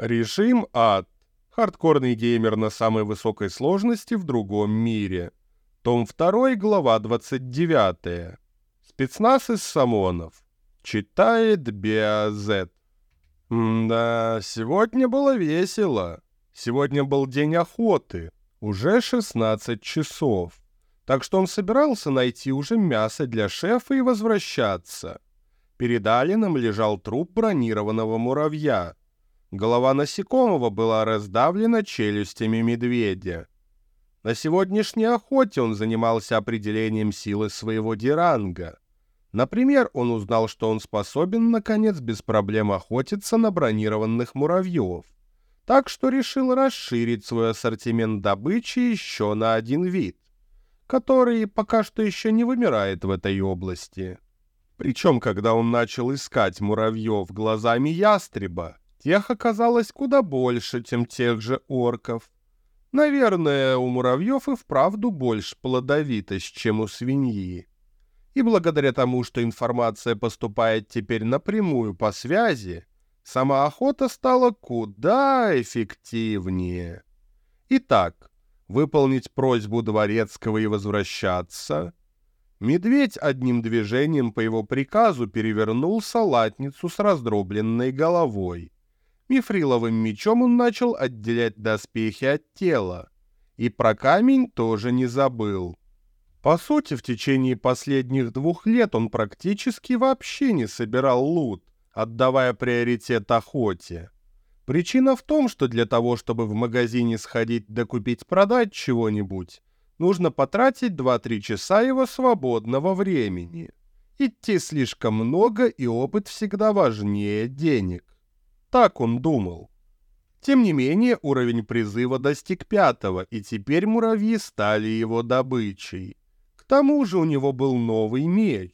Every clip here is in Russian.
Режим ад. Хардкорный геймер на самой высокой сложности в другом мире. Том 2, глава 29. Спецназ из Самонов. Читает Биазет. Да, сегодня было весело. Сегодня был день охоты. Уже 16 часов. Так что он собирался найти уже мясо для шефа и возвращаться. Перед Алином лежал труп бронированного муравья. Голова насекомого была раздавлена челюстями медведя. На сегодняшней охоте он занимался определением силы своего диранга. Например, он узнал, что он способен, наконец, без проблем охотиться на бронированных муравьев. Так что решил расширить свой ассортимент добычи еще на один вид, который пока что еще не вымирает в этой области. Причем, когда он начал искать муравьев глазами ястреба, Тех оказалось куда больше, чем тех же орков. Наверное, у муравьев и вправду больше плодовитость, чем у свиньи. И благодаря тому, что информация поступает теперь напрямую по связи, сама охота стала куда эффективнее. Итак, выполнить просьбу Дворецкого и возвращаться. Медведь одним движением по его приказу перевернул салатницу с раздробленной головой. Мифриловым мечом он начал отделять доспехи от тела. И про камень тоже не забыл. По сути, в течение последних двух лет он практически вообще не собирал лут, отдавая приоритет охоте. Причина в том, что для того, чтобы в магазине сходить да купить-продать чего-нибудь, нужно потратить 2-3 часа его свободного времени. Идти слишком много, и опыт всегда важнее денег. Так он думал. Тем не менее, уровень призыва достиг пятого, и теперь муравьи стали его добычей. К тому же у него был новый меч.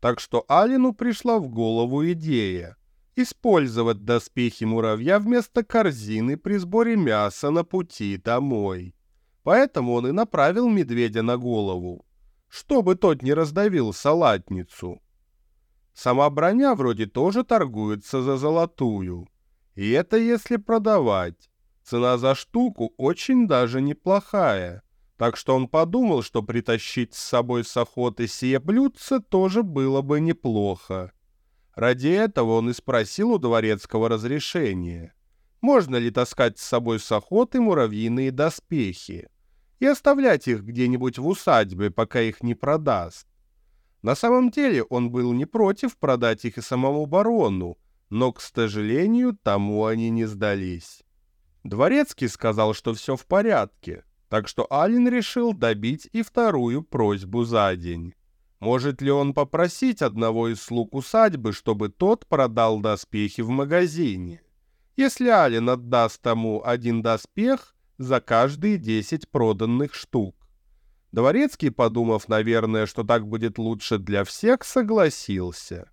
Так что Алину пришла в голову идея использовать доспехи муравья вместо корзины при сборе мяса на пути домой. Поэтому он и направил медведя на голову, чтобы тот не раздавил салатницу. Сама броня вроде тоже торгуется за золотую. И это если продавать. Цена за штуку очень даже неплохая. Так что он подумал, что притащить с собой с охоты сие блюдце тоже было бы неплохо. Ради этого он и спросил у дворецкого разрешения. Можно ли таскать с собой с охоты муравьиные доспехи и оставлять их где-нибудь в усадьбе, пока их не продаст? На самом деле он был не против продать их и самому барону, но, к сожалению, тому они не сдались. Дворецкий сказал, что все в порядке, так что Алин решил добить и вторую просьбу за день. Может ли он попросить одного из слуг усадьбы, чтобы тот продал доспехи в магазине? Если Алин отдаст тому один доспех за каждые десять проданных штук. Дворецкий, подумав, наверное, что так будет лучше для всех, согласился.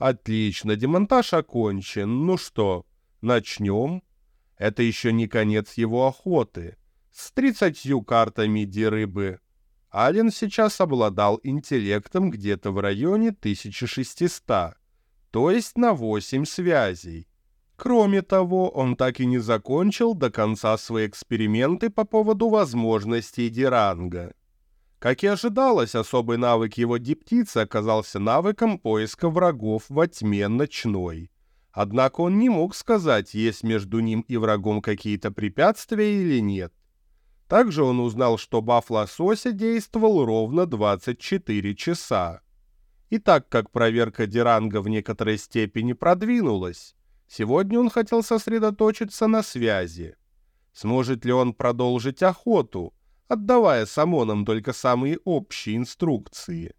Отлично, демонтаж окончен. Ну что, начнем? Это еще не конец его охоты. С тридцатью картами ди-рыбы. Ален сейчас обладал интеллектом где-то в районе 1600, то есть на 8 связей. Кроме того, он так и не закончил до конца свои эксперименты по поводу возможностей Диранга. Как и ожидалось, особый навык его диптицы оказался навыком поиска врагов во тьме ночной. Однако он не мог сказать, есть между ним и врагом какие-то препятствия или нет. Также он узнал, что баф лосося действовал ровно 24 часа. И так как проверка Диранга в некоторой степени продвинулась, сегодня он хотел сосредоточиться на связи. Сможет ли он продолжить охоту, отдавая самонам только самые общие инструкции.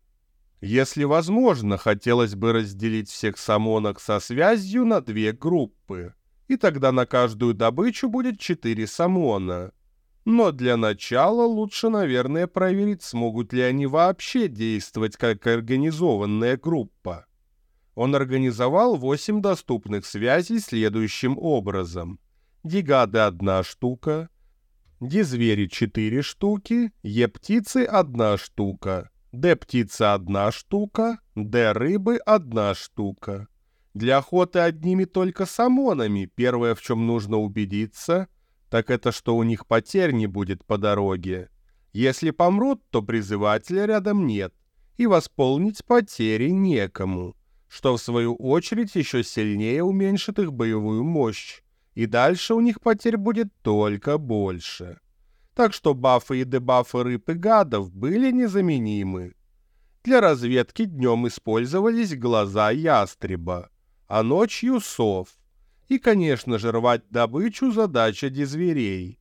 Если возможно, хотелось бы разделить всех самонок со связью на две группы, и тогда на каждую добычу будет четыре самона. Но для начала лучше, наверное, проверить, смогут ли они вообще действовать как организованная группа. Он организовал восемь доступных связей следующим образом. Дигады — одна штука — Ди-звери 4 штуки, Е-птицы 1 штука, Д-птица 1 штука, Д-рыбы 1 штука. Для охоты одними только самонами первое, в чем нужно убедиться, так это что у них потерь не будет по дороге. Если помрут, то призывателя рядом нет, и восполнить потери некому, что в свою очередь еще сильнее уменьшит их боевую мощь, и дальше у них потерь будет только больше. Так что бафы и дебафы рыб и гадов были незаменимы. Для разведки днем использовались глаза ястреба, а ночью сов. И, конечно же, рвать добычу задача дизверей.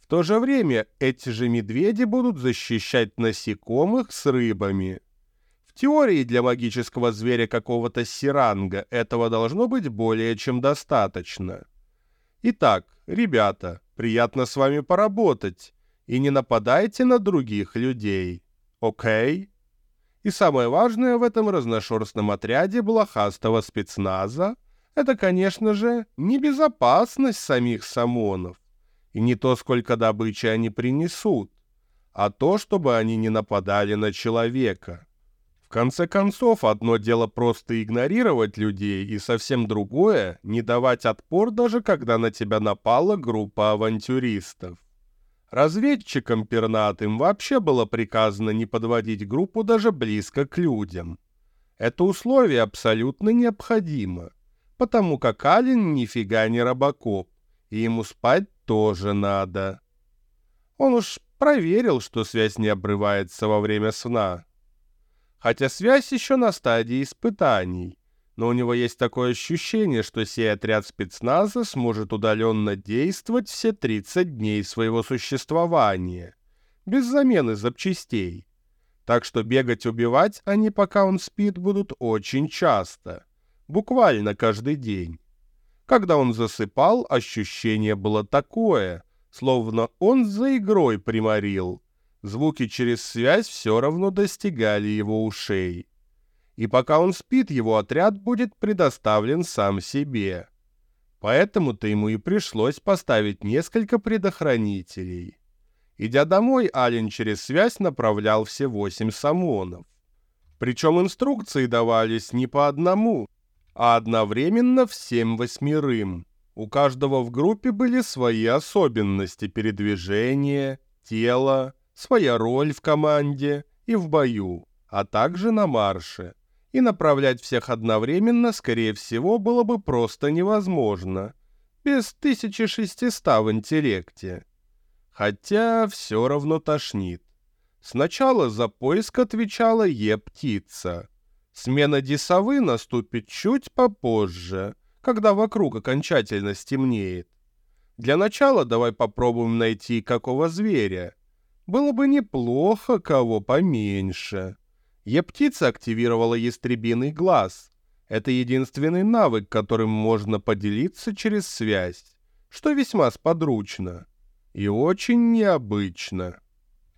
В то же время эти же медведи будут защищать насекомых с рыбами. В теории для магического зверя какого-то сиранга этого должно быть более чем достаточно. Итак, ребята, приятно с вами поработать. И не нападайте на других людей. Окей? И самое важное в этом разношерстном отряде блохастого спецназа — это, конечно же, небезопасность самих самонов. И не то, сколько добычи они принесут, а то, чтобы они не нападали на человека. Конце концов, одно дело просто игнорировать людей, и совсем другое — не давать отпор, даже когда на тебя напала группа авантюристов. Разведчикам пернатым вообще было приказано не подводить группу даже близко к людям. Это условие абсолютно необходимо, потому как Ален нифига не робокоп, и ему спать тоже надо. Он уж проверил, что связь не обрывается во время сна. Хотя связь еще на стадии испытаний, но у него есть такое ощущение, что сей отряд спецназа сможет удаленно действовать все 30 дней своего существования, без замены запчастей. Так что бегать-убивать они, пока он спит, будут очень часто, буквально каждый день. Когда он засыпал, ощущение было такое, словно он за игрой приморил. Звуки через связь все равно достигали его ушей и пока он спит, его отряд будет предоставлен сам себе. Поэтому-то ему и пришлось поставить несколько предохранителей. Идя домой, Ален через связь направлял все восемь самонов. Причем инструкции давались не по одному, а одновременно всем восьмерым. У каждого в группе были свои особенности передвижения, тела, своя роль в команде и в бою, а также на марше – и направлять всех одновременно, скорее всего, было бы просто невозможно, без 1600 в интеллекте. Хотя все равно тошнит. Сначала за поиск отвечала Е-птица. Смена десовы наступит чуть попозже, когда вокруг окончательно стемнеет. Для начала давай попробуем найти какого зверя. Было бы неплохо кого поменьше. Е-птица активировала ястребиный глаз. Это единственный навык, которым можно поделиться через связь, что весьма сподручно и очень необычно.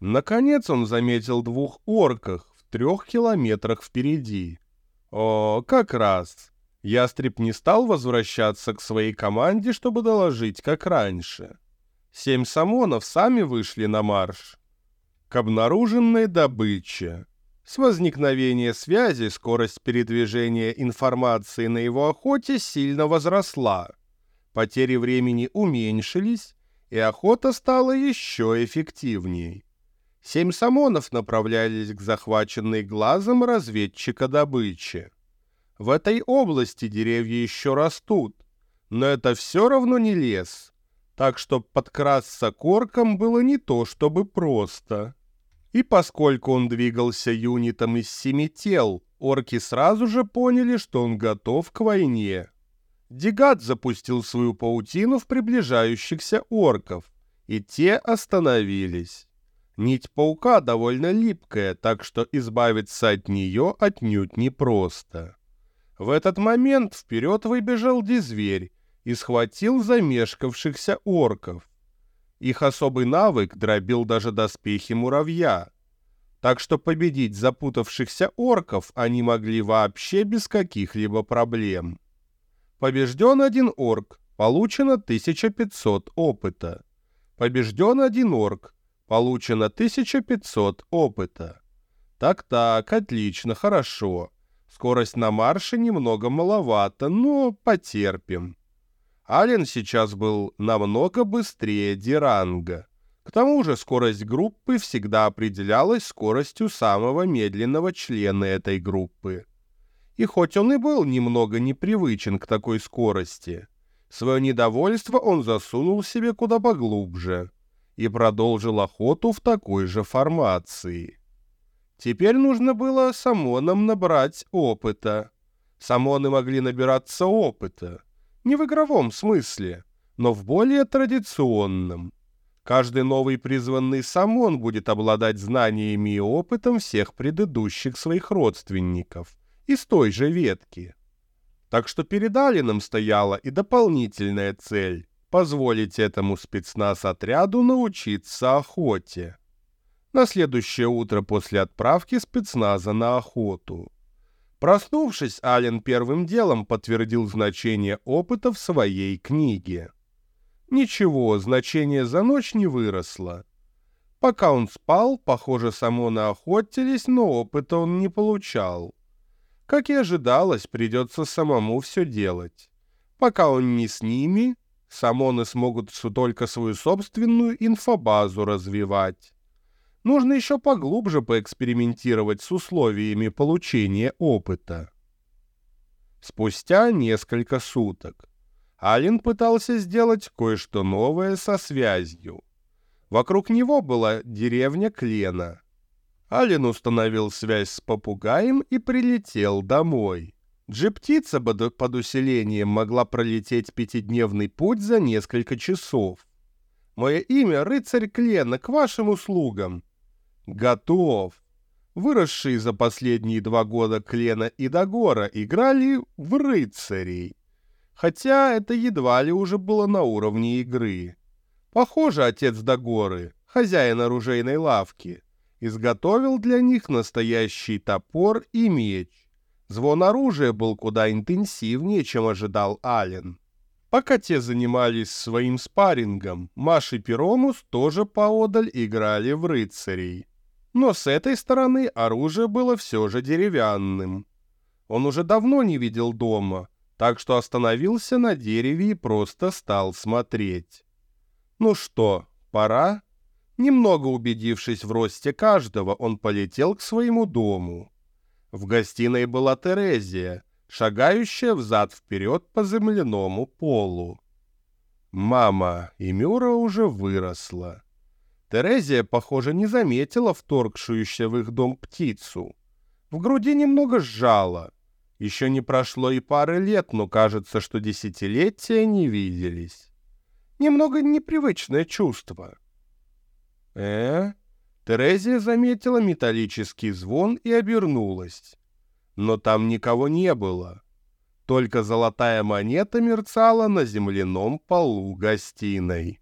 Наконец он заметил двух орках в трех километрах впереди. О, как раз. Ястреб не стал возвращаться к своей команде, чтобы доложить, как раньше. Семь самонов сами вышли на марш. К обнаруженной добыче. С возникновения связи скорость передвижения информации на его охоте сильно возросла. Потери времени уменьшились, и охота стала еще эффективней. Семь самонов направлялись к захваченной глазом разведчика добычи. В этой области деревья еще растут, но это все равно не лес, так что подкрасться корком было не то чтобы просто. И поскольку он двигался юнитом из семи тел, орки сразу же поняли, что он готов к войне. Дегат запустил свою паутину в приближающихся орков, и те остановились. Нить паука довольно липкая, так что избавиться от нее отнюдь непросто. В этот момент вперед выбежал дизверь и схватил замешкавшихся орков. Их особый навык дробил даже доспехи муравья. Так что победить запутавшихся орков они могли вообще без каких-либо проблем. Побежден один орк, получено 1500 опыта. Побежден один орк, получено 1500 опыта. Так-так, отлично, хорошо. Скорость на марше немного маловато, но потерпим. Ален сейчас был намного быстрее Диранга. К тому же скорость группы всегда определялась скоростью самого медленного члена этой группы. И хоть он и был немного непривычен к такой скорости, свое недовольство он засунул себе куда поглубже и продолжил охоту в такой же формации. Теперь нужно было самонам набрать опыта. Самоны могли набираться опыта. Не в игровом смысле, но в более традиционном. Каждый новый призванный самон будет обладать знаниями и опытом всех предыдущих своих родственников из той же ветки. Так что перед Алином стояла и дополнительная цель — позволить этому спецназ-отряду научиться охоте на следующее утро после отправки спецназа на охоту. Проснувшись, Ален первым делом подтвердил значение опыта в своей книге. Ничего, значение за ночь не выросло. Пока он спал, похоже, самоны охотились, но опыта он не получал. Как и ожидалось, придется самому все делать. Пока он не с ними, самоны смогут только свою собственную инфобазу развивать нужно еще поглубже поэкспериментировать с условиями получения опыта. Спустя несколько суток Ален пытался сделать кое-что новое со связью. Вокруг него была деревня Клена. Ален установил связь с попугаем и прилетел домой. Джиптица под усилением могла пролететь пятидневный путь за несколько часов. «Мое имя — рыцарь Клена, к вашим услугам», готов. Выросшие за последние два года Клена и Дагора играли в рыцарей. Хотя это едва ли уже было на уровне игры. Похоже, отец Дагоры, хозяин оружейной лавки, изготовил для них настоящий топор и меч. Звон оружия был куда интенсивнее, чем ожидал Ален. Пока те занимались своим спаррингом, Маш и Перомус тоже поодаль играли в рыцарей но с этой стороны оружие было все же деревянным. Он уже давно не видел дома, так что остановился на дереве и просто стал смотреть. Ну что, пора? Немного убедившись в росте каждого, он полетел к своему дому. В гостиной была Терезия, шагающая взад-вперед по земляному полу. Мама и Мюра уже выросла. Терезия, похоже, не заметила вторгшуюся в их дом птицу. В груди немного сжало. Еще не прошло и пары лет, но кажется, что десятилетия не виделись. Немного непривычное чувство. Э? Терезия заметила металлический звон и обернулась. Но там никого не было. Только золотая монета мерцала на земляном полу гостиной.